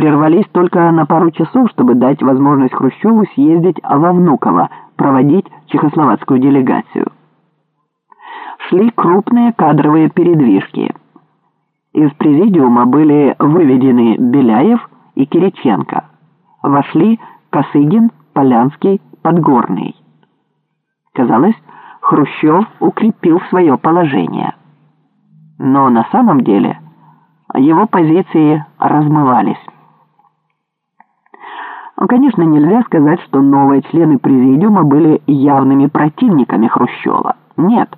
прервались только на пару часов, чтобы дать возможность Хрущеву съездить во Внуково, проводить чехословацкую делегацию. Шли крупные кадровые передвижки. Из президиума были выведены Беляев и Кириченко. Вошли Косыгин, Полянский, Подгорный. Казалось, Хрущев укрепил свое положение. Но на самом деле его позиции размывались. Ну, конечно, нельзя сказать, что новые члены президиума были явными противниками Хрущева. Нет.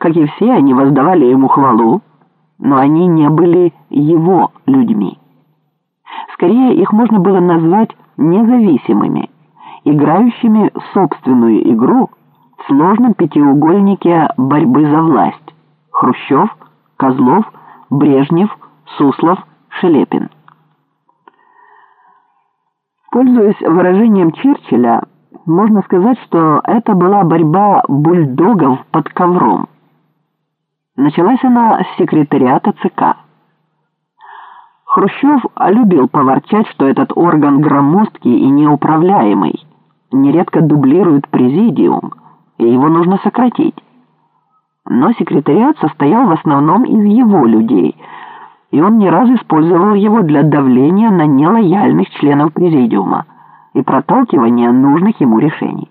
Как и все, они воздавали ему хвалу, но они не были его людьми. Скорее, их можно было назвать независимыми, играющими собственную игру в сложном пятиугольнике борьбы за власть. Хрущев, Козлов, Брежнев, Суслов, Шелепин. Пользуясь выражением Черчилля, можно сказать, что это была борьба бульдогов под ковром. Началась она с секретариата ЦК. Хрущев любил поворчать, что этот орган громоздкий и неуправляемый, нередко дублирует президиум, и его нужно сократить. Но секретариат состоял в основном из его людей, и он не раз использовал его для давления на нелояльных членов президиума и проталкивания нужных ему решений.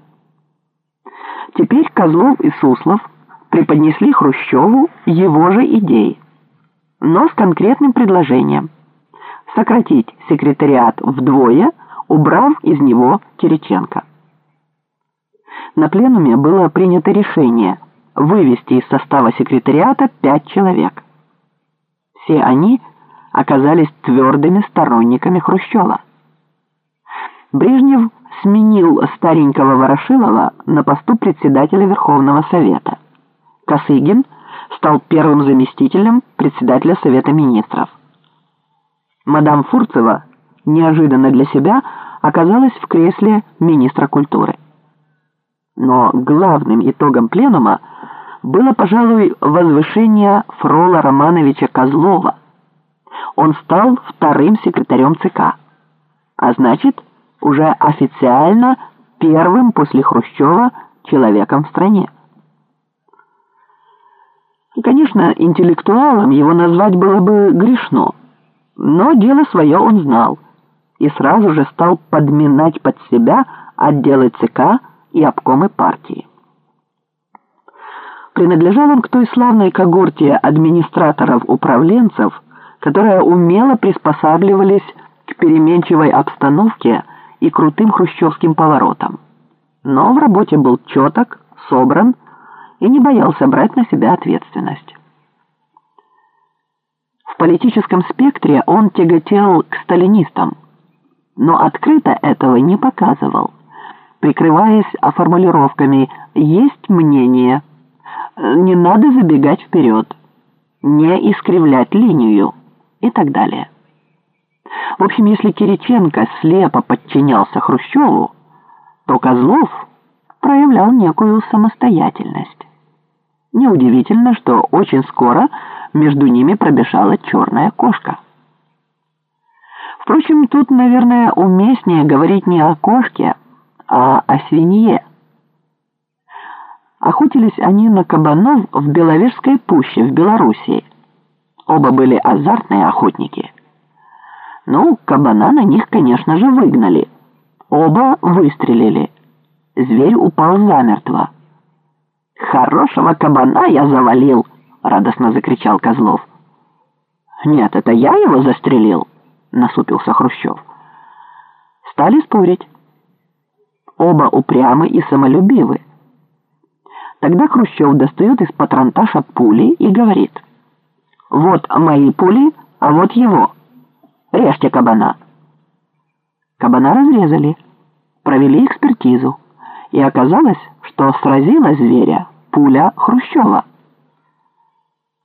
Теперь Козлов и Суслов – преподнесли Хрущеву его же идеи, но с конкретным предложением сократить секретариат вдвое, убрав из него Кириченко. На пленуме было принято решение вывести из состава секретариата пять человек. Все они оказались твердыми сторонниками Хрущева. Брежнев сменил старенького Ворошилова на посту председателя Верховного Совета. Косыгин стал первым заместителем председателя Совета Министров. Мадам Фурцева неожиданно для себя оказалась в кресле министра культуры. Но главным итогом пленума было, пожалуй, возвышение Фрола Романовича Козлова. Он стал вторым секретарем ЦК, а значит, уже официально первым после Хрущева человеком в стране. Конечно, интеллектуалом его назвать было бы грешно, но дело свое он знал и сразу же стал подминать под себя отделы ЦК и обкомы партии. Принадлежал он к той славной когорте администраторов-управленцев, которые умело приспосабливались к переменчивой обстановке и крутым хрущевским поворотам. Но в работе был четок, собран и не боялся брать на себя ответственность. В политическом спектре он тяготел к сталинистам, но открыто этого не показывал, прикрываясь формулировками «есть мнение», «не надо забегать вперед», «не искривлять линию» и так далее. В общем, если Кириченко слепо подчинялся Хрущеву, то Козлов проявлял некую самостоятельность. Неудивительно, что очень скоро между ними пробежала черная кошка. Впрочем, тут, наверное, уместнее говорить не о кошке, а о свинье. Охотились они на кабанов в Беловежской пуще в Белоруссии. Оба были азартные охотники. Ну, кабана на них, конечно же, выгнали. Оба выстрелили. Зверь упал замертво. «Хорошего кабана я завалил!» — радостно закричал Козлов. «Нет, это я его застрелил!» — насупился Хрущев. Стали спорить. Оба упрямы и самолюбивы. Тогда Хрущев достает из патронташа пули и говорит. «Вот мои пули, а вот его. Режьте кабана». Кабана разрезали, провели экспертизу, и оказалось, что сразила зверя пуля Хрущева.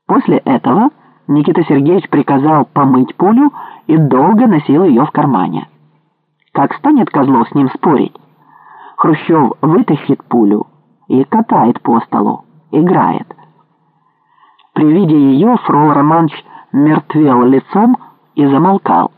После этого Никита Сергеевич приказал помыть пулю и долго носил ее в кармане. Как станет Козлов с ним спорить? Хрущев вытащит пулю и катает по столу, играет. При виде ее Фрол Романович мертвел лицом и замолкал.